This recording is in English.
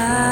sky.